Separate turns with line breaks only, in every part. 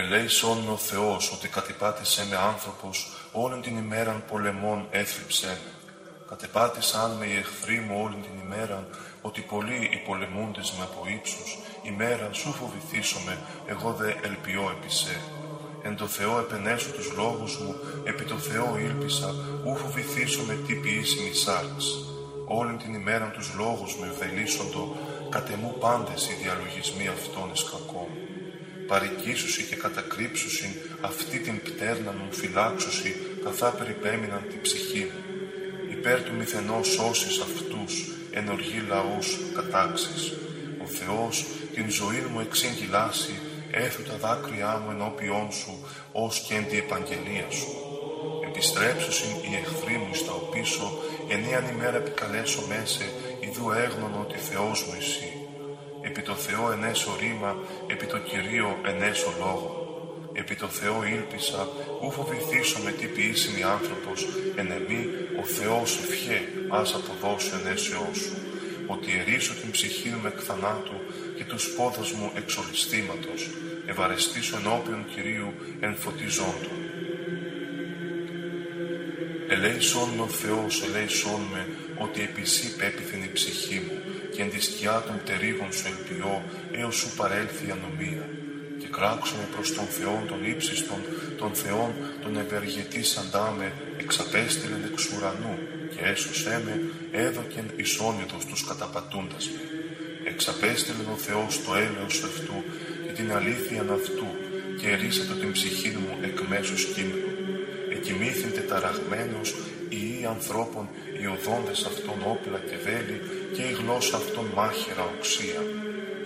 Ελέησόν με ο Θεός ότι κατεπάτησε με άνθρωπος όλην την ημέραν πολεμών έθλιψέ με. Κατεπάτησαν με οι εχθροί μου όλην την ημέραν, ότι πολλοί οι πολεμούντες με από ύψους, ημέραν σου φοβηθήσομαι, εγώ δε ελπιώ επί σε. Εν το Θεό επενέσω τους λόγους μου, επί το Θεό ήλπισα, ου φοβηθήσομαι τι ποιήσιμη σάρξ. Όλην την ημέραν τους λόγους μου ευδελίσσοντο, κατεμού πάντες οι διαλογισμοί αυτών εις κακό παρικήσουσι και κατακρύψουσιν αυτή την πτέρνα μου φυλάξουσι καθά περιπέμειναν την ψυχή μου. Υπέρ του μηθενός σώσεις αυτούς, εν οργή λαούς κατάξεις. Ο Θεός την ζωή μου εξεγγυλάσει, έθου τα δάκρυά μου ενώπιόν σου, ως και εν τη επαγγελία σου. Επιστρέψουσιν οι εχθροί μου στα οπίσω, ενίαν ημέρα επικαλέσω μέσε, ιδού έγνωνο ότι Θεός μου εσύ επί το Θεό ενέσω ρήμα, επί το Κυρίο ενέσω λόγο. Επί το Θεό ήλπισα, ου φοβηθήσω με τι ποιήσιμη άνθρωπος, εν εμή ο Θεός ευχέ, ας αποδώσω ενέσεώ σου. Ότι ερίσω την ψυχή μου εκ θανάτου και τους πόδους μου εξ ολιστήματος, ευαρεστήσω ενώπιον Κυρίου εν φωτιζόντου. Ελέησόν με ο Θεός, ελέησόν με, ότι επί σύ πέπιθεν η ψυχή μου, και εν τη σκιά των πτερίγων σου ελπιώ, έως σου παρέλθει η ανομία. Και κράξουμε προς τον Θεόν των ύψιστων, τον Θεόν τον ευεργετής αντάμε, εξαπέστειλεν εξ ουρανού, και έσωσέ με, έδωκεν εις όνειδος τους καταπατούντας με. Εξαπέστειλεν ο Θεός το έλεος αυτού και την αλήθεια αυτού, και ερίσατο την ψυχή μου εκ μέσους κείμενο. Εκοιμήθην τεταραγμένος οι ανθρώπων, οι οδόντες αυτών όπλα και βέλη και η γλώσσα αυτών μάχαιρα οξία.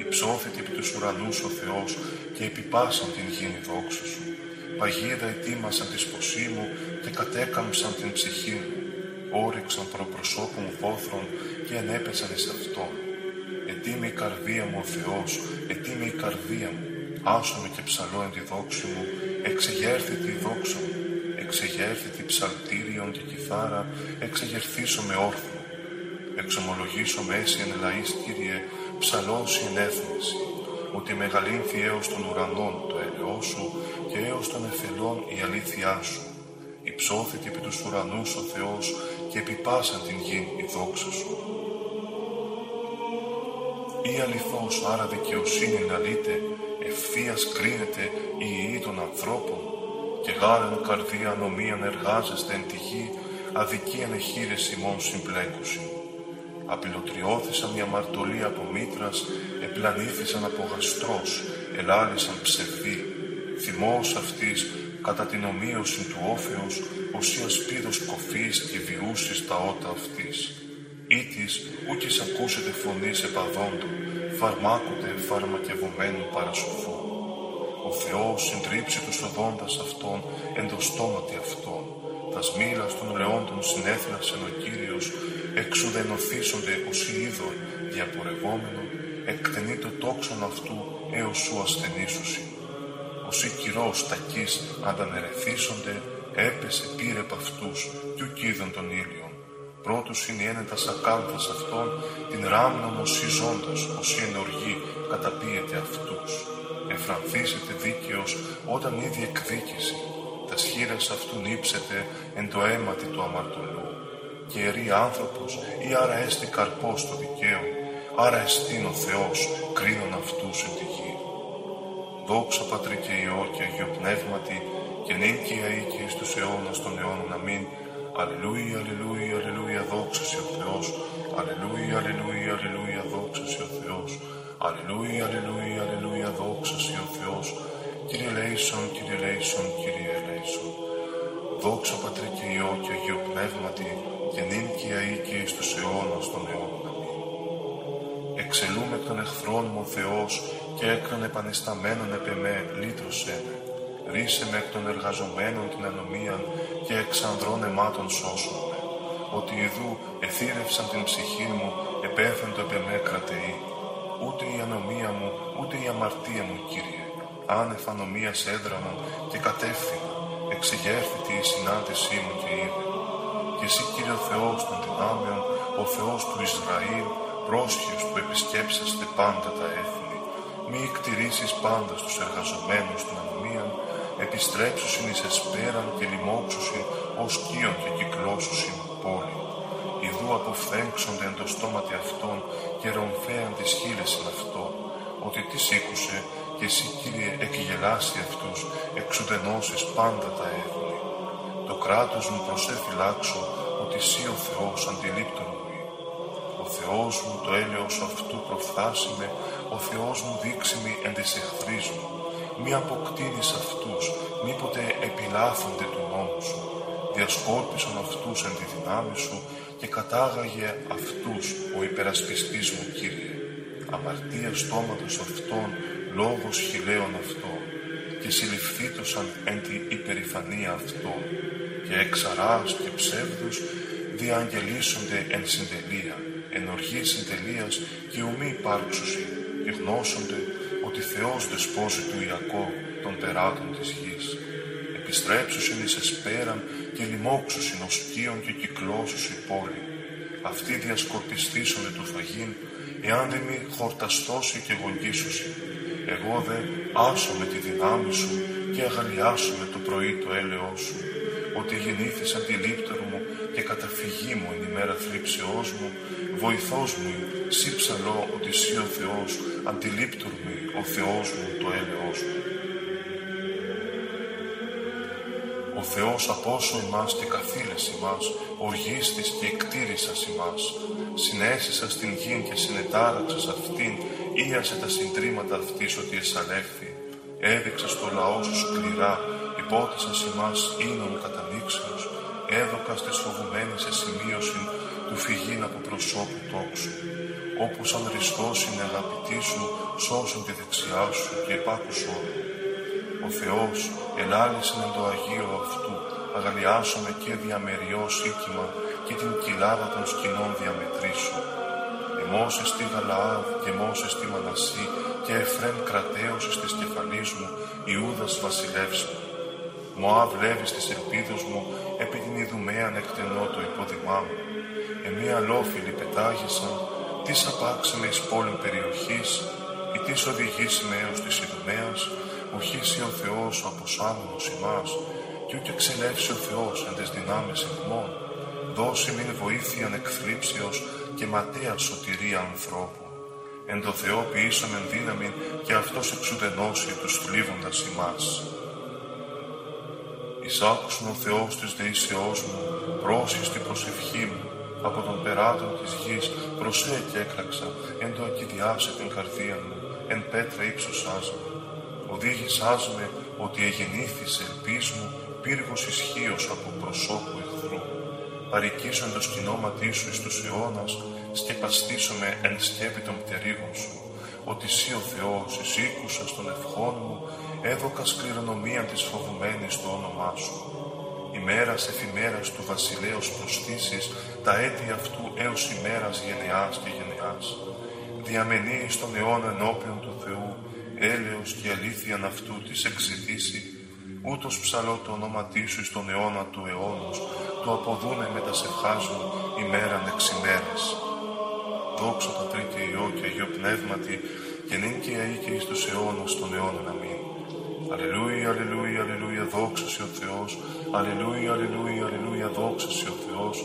Υψώθητη επί τους ουρανούς ο Θεός και επιπάσαν την γήνη δόξα σου. Παγίδα ετοίμασαν της σποσή μου και κατέκαμψαν την ψυχή μου. Όρεξαν προπροσώπου μου βόθρων και ενέπεσαν εις αυτόν. Ετοίμη η καρδία μου ο Θεός, ετοίμη η καρδία μου. Άσομαι και ψαλώ εν τη δόξη μου, εξεγέρθη τη δόξα μου εξεγέρθητη ψαλτήριον και κιθάρα, εξεγερθήσω με όρθιο. Εξομολογήσω με έσυ εν λαής, Κύριε, ψαλώσει εν έθνηση, ότι μεγαλύνθη έως των ουρανών το έλεό σου και έως των εθελών η αλήθειά σου. Υψώθητη επί τους ουρανούς ο Θεός και επιπάσαν την γη η δόξα σου. Ή αληθώς άρα δικαιοσύνη να λύτε, ευθείας κρίνεται η ιή των ανθρώπων, και γάρεν καρδία νομίαν εργάζεστε εν τη γη, αδικίαν εχείρες ημών συμπλέκουσιν. Απειλοτριώθησαν μια μαρτωλή από μήτρας, επλανήθησαν από γαστρός, ελάλησαν ψευδή. Θυμός αυτής, κατά την ομοίωση του όφεως, οσία σπίδος κοφής και βιούσης τα ότα αυτής. Ήτης ούκης ακούσετε φωνής επαδόντου, φαρμάκοτε φαρμακευομένου παρασοφού. Ο Θεός συντρίψει τους οδόντας αυτών εν το στόματι αυτών. Τας σμήλα των λεόντων συνέθλασεν ο Κύριος, εξουδενοθήσονται ως η είδωρ διαπορευόμενο, εκτενεί το τόξον αυτού έως σου ασθενήσουσι. Ως η κυρός τακής αντανερεθήσονται, έπεσε πήρε επ' αυτούς κι ουκίδων των ήλιων. Πρώτους είναι ένετας ακάνθας αυτών, την ράμνον ως η ζώντας, ως η ενοργή καταπίεται αυτούς εφρανθήσετε δίκαιος όταν ήδη εκδίκηση, τα σχήρας αυτού νύψετε εν το αίματι του αμαρτωλού. Και ερεί άνθρωπος ή άρα έστι καρπός το δικαίο, άρα εστίν ο Θεός κρίνον αυτούς εν τη γη. Δόξα Πατρί και Υιό και Αγιο Πνεύματι και νυν και και εις τους αιώνας των αιώνων αμήν. Αλληλούια, αλληλούια, αλληλούια, δόξα ο Θεός. Αλληλούια, αλληλούια, αλληλούια, δόξα ο Θεός. Αλληλούια, αλληλούια, αλληλούια, δόξα Σοι ο Θεός. Κύριε Λέησον, Κύριε Λέησον, Κύριε Λέησον. Δόξα Πατρί και Υιό και Αγίο Πνεύματι, και νυν και αεί και εις τους αιώνας των αιώνων. Αμήν. Εξελούμε εκ των εχθρών μου ο Θεός και εκ των επανεσταμένων επ' εμέ λύτρωσέ με. Ρίσε με εκ των εργαζομένων την ανομία και εξ ανδρών αιμάτων σώσον με. Ότι ειδού εθύρευσαν την ψυχή μου, επέθεντο επ' εμέ κρατεή ούτε η ανομία μου, ούτε η αμαρτία μου, Κύριε. Άνευ ανομίας έδραμαν και κατεύθυνα, εξεγέρθητη η συνάντησή μου και είδε. Και εσύ, Κύριε ο Θεός των δυνάμεων, ο Θεός του Ισραήλ, πρόσχειος που επισκέψαστε πάντα τα έθνη, μη εκτηρήσεις πάντα στους εργαζομένους την ανομία επιστρέψουσιν εις εσπέραν και λοιμόξουσιν ως κύον και κυκλώσουσιν πόλη. Ιδού αποφθέγξονται εν το στόματι αυτών και ρομφέαν τις χείλεσιν αυτό, ότι τι σήκουσε και εσύ Κύριε εκγελάσει αυτούς, εξουδενώσεις πάντα τα έθνη. Το κράτος μου προσέφυλάξω, ότι εσύ ο Θεός αντιλήπτον μου Ο Θεός μου το έλεος αυτού προφθάσιμε, ο Θεός μου δείξιμη εν της εχθρής μου. Μη αποκτήνεις αυτούς, μήποτε επιλάθονται του νόμου σου. Διασκόρπισον αυτούς εν τη δυνάμει σου και κατάγαγε αυτούς ο υπερασπιστής μου, Κύριε. Αμαρτία στόματος αυτών, λόγος χιλέων αυτών και συλληφθήτωσαν εν τη υπερηφανία αυτών και εξαράς και ψεύδους διαγγελίσονται εν συντελεία, εν οργής συντελείας και ουμή υπάρξουσι και γνώσονται ότι Θεός δεσπόζει του Ιακώβ των περάτων της γης. Επιστρέψουσιν εις εσπέραν και λοιμόξουσιν ως κύων και κυκλώσουσι πόλη. Αυτοί διασκορπιστήσονται του φαγήν, εάν δεν μη χορταστώσει και γονγίσουσι. Εγώ δε άσω με τη δυνάμει σου και αγαλιάσω με το πρωί το έλεό σου, ότι γεννήθης αντιλήπτερο μου και καταφυγή μου εν ημέρα θλίψεώς μου, βοηθός μου, σύ ψαλώ ότι σύ ο Θεός, αντιλήπτορ μου, ο Θεός μου το έλεος μου. Ο Θεός απόσο ημάς και καθήλες ημάς, οργίστης και εκτήρησας ημάς, συνέστησα στην γη και συνετάραξας αυτήν, ίασε τα συντρίμματα αυτής ότι εσαλεύθη, έδειξα στο λαό σου σκληρά, υπότισας ημάς ίνων κατανήξεως, έδωκας στις φοβουμένες σε σημείωση του φυγήν από προσώπου τόξου, όπου σαν Χριστός είναι αγαπητή σου, σώσον τη δεξιά σου και επάκουσον. Ο Θεός ελάλησε εν το Αγίο αυτού, αγαλιάσομαι και διαμεριό οίκημα και την κοιλάδα των σκηνών διαμετρήσου. Εμόσες τη Γαλαάδ και μόσες τη Μανασί και Εφρέμ κρατέωσες της κεφαλής μου, Ιούδας βασιλεύς μου. Μωά βλέβεις της ελπίδος μου, επί την Ιδουμαίαν εκτενώ το υπόδημά μου. Εμία λόφιλοι πετάγησαν, τις απάξαμε εις πόλην περιοχής, ή τις οδηγήσει έως της Ιδουμαίας, οχήσει ο Θεός ο αποσάμενος ημάς, και ούτε εξελεύσει ο Θεός εν τες δυνάμεις εχμών, δώσει μην βοήθειαν εκθλίψεως και ματέας σωτηρία ανθρώπου. Εν το Θεό ποιήσαμεν δύναμη και Αυτός εξουδενώσει τους θλίβοντας ημάς. Εισάκουσον ο Θεός της δεήσεώς μου, πρόσχης την προσευχή μου, από τον περάτων της γης προσέ και έκραξα, εν το ακυδιάσε την καρδία μου, εν πέτρα ύψωσάς με. Οδήγησάς με ότι εγεννήθησε ελπίς μου, πύργος ισχύος από προσώπου εχθρού. Παρικήσω εν το σκηνόματί σου εις τους αιώνας, σκεπαστήσω με εν σκέπη των πτερίγων σου, ότι εσύ ο Θεός εισήκουσας των ευχών μου, έδωκας κληρονομία της φοβουμένης το όνομά σου. Ημέρας εφημέρας του βασιλέως προσθήσεις τα έτη αυτού έως ημέρας γενεάς και γενεάς. Διαμενεί στον αιώνα ενώπιον του Θεού, έλεος και αλήθειαν αυτού της εξητήσει, ούτως ψαλώ το όνομα σου στον αιώνα του αιώνος, το αποδούνε με τα σευχάζουν ημέραν εξ ημέρας. Δόξα τα και Υιό και Αγίο Πνεύματι, και νυν και αεί και εις τους αιώνας των αιώνων αμήν. Αλληλούια, αλληλούια, αλληλούια, δόξα ο Θεός. Αλληλούια, αλληλούια, αλληλούια, δόξα ο Θεός.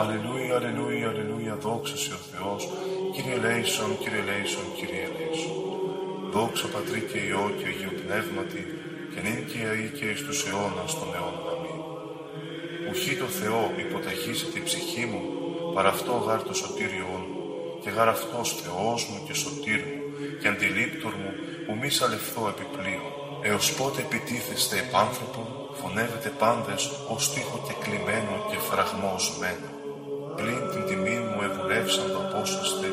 Αλληλούια, αλληλούια, αλληλούια, δόξα ο Θεός. Κύριε Λέησον, Κύριε Λέησον, Κύριε Λέησον. Δόξα Πατρί και Υιό και Αγίο Πνεύματι, και νυν και αεί και εις τους αιώνας των αιώνων αμήν. Ουχή το Θεό υποταχύσει την ψυχή μου, παρά αυτό γάρ το σωτήριόν μου, και γάρ αυτός Θεός μου και σωτήρ μου, και αντιλήπτορ μου, που μη σαλευθώ επιπλέον. Έως πότε επιτίθεστε επάνθρωπον, φωνεύετε πάντες ως τείχο και κλειμένο και φραγμοσμένο. Πλην την τιμή μου ευουλεύσαν το απόσαστε,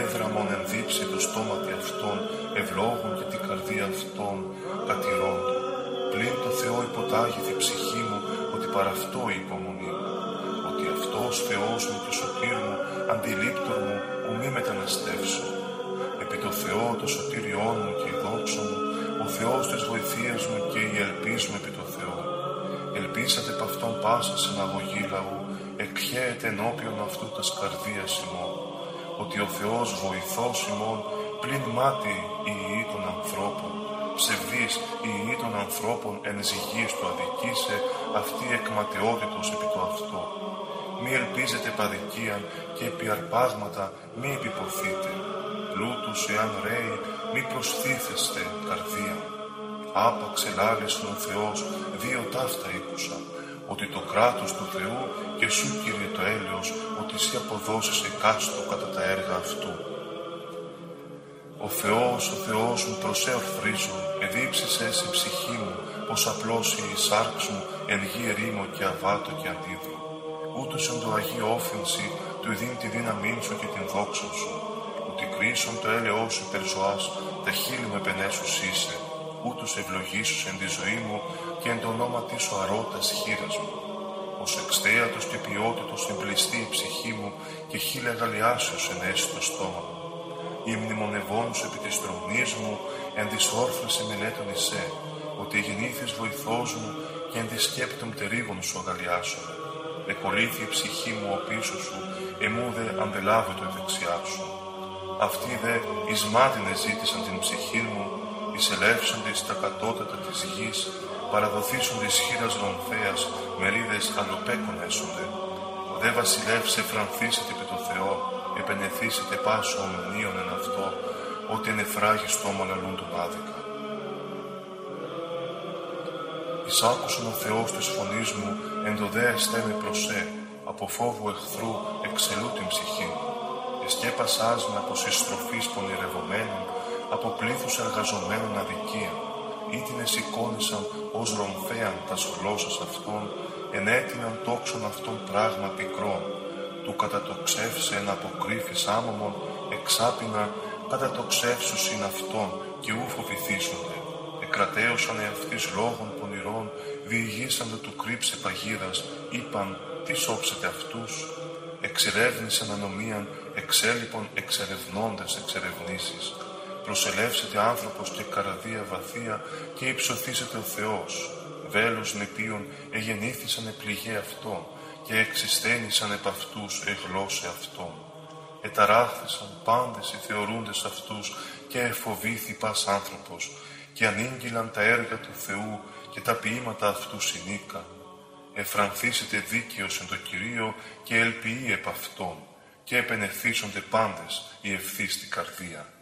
έδραμον ενδύψει το στόματι αυτών, ευλόγων και την καρδία αυτών κατηρών του. Πλην το Θεό υποτάγηθη ψυχή μου, ότι παρά αυτό η υπομονή μου. Ότι αυτός Θεός μου και σωτήρ μου, αντιλήπτορ μου, που μη μεταναστεύσω. Επί το Θεό το σωτήριό μου και η δόξα μου, ο Θεός της βοηθείας μου και η ελπίς μου επί το Θεό. Ελπίσατε επ' αυτόν πάσα συναγωγή λαού, εκχέεται ενώπιον αυτού τας καρδίας ημών, ότι ο Θεός βοηθός ημών, πλην μάτι η ιή των ανθρώπων, ψευδής η ή των ανθρώπων εν ζυγής του αδικήσε, αυτή εκματεότητος επί το αυτό. Μη ελπίζετε παδικίαν και επί αρπάγματα μη επιποθείτε. Πλούτους εάν ρέει μη προστίθεστε καρδία. Άπαξ ελάλησον ο Θεός δύο ταύτα ήκουσα, ότι το κράτος του Θεού και σου Κύριε το έλεος, ότι εσύ αποδώσεις εκάστο κατά τα έργα αυτού. Ο Θεός, ο Θεός μου προσεορθρίζω, εδίψησε σε ψυχή μου, πως απλώς η σάρξ μου εν γη ερήμο και αβάτο και αντίδρο. Ούτως εν το Αγίο όφυνση του ειδήν τη δύναμή σου και την δόξα σου. Ότι κρίσον το έλεό σου υπερζωάς, τα χείλη μου επενέσους είσαι. Ούτως ευλογήσους εν τη ζωή μου και εν το όνομα της σου αρώτας χείρας μου. Ως εξτέατος και ποιότητος εμπληστεί η ψυχή μου και χίλια γαλιάσεως ενέσει το στόμα μου η μνημονευόν σου επί της τρομνής μου, εν της όρθρας εμελέτων εισέ, ότι γεννήθης βοηθός μου και εν της σκέπτων τερίγων σου αγαλιάσω. Εκολύθη η ψυχή μου ο πίσω σου, εμού δε αντελάβει η δεξιά σου. Αυτοί δε εις μάτινε ζήτησαν την ψυχή μου, εισελεύσονται εις τα κατώτατα της γης, παραδοθήσουν της χείρας ρομφέας, μερίδες αλλοπέκων έσονται. Δε βασιλεύσε φρανθήσετε επί το Θεό, επενεθήσετε πάσο ομονίων εν αυτό, ότι εν εφράγει στόμα λαλούν τον άδικα. Εισάκουσον ο Θεός της φωνής μου, εν το δε εστέ με προσέ, από φόβου εχθρού εξελού την ψυχή μου. Εσκέπασάς με από συστροφής πονηρευομένων, από πλήθους εργαζομένων αδικία, ή την εσηκώνησαν ως ρομφέαν τας γλώσσας αυτών, ενέτειναν τόξον αυτών πράγμα πικρών, του κατά το ξεύσεν αποκρύφης άμωμον, εξάπινα κατά το ξεύσουσιν αυτόν και ου φοβηθήσονται. Εκρατέωσαν εαυτής λόγων πονηρών, διηγήσαντε του κρύψε παγίδας, είπαν τι σώψετε αυτούς, εξερεύνησαν ανομίαν, εξέλιπων εξερευνώντες εξερευνήσεις. Προσελεύσετε άνθρωπος και καραδία βαθία και υψωθήσετε ο Θεός. Βέλος νεπίων εγεννήθησαν επληγέ αυτόν και εξισθένησαν επ' αυτούς εγλώσε αυτόν. Εταράχθησαν πάντες οι θεωρούντες αυτούς και εφοβήθη πας άνθρωπος και ανήγγυλαν τα έργα του Θεού και τα ποίηματα αυτού συνήκα. Εφρανθήσετε δίκαιος εν το Κυρίο και ελπιεί επ' αυτόν και επενεθήσονται πάντες οι ευθύς στην καρδία.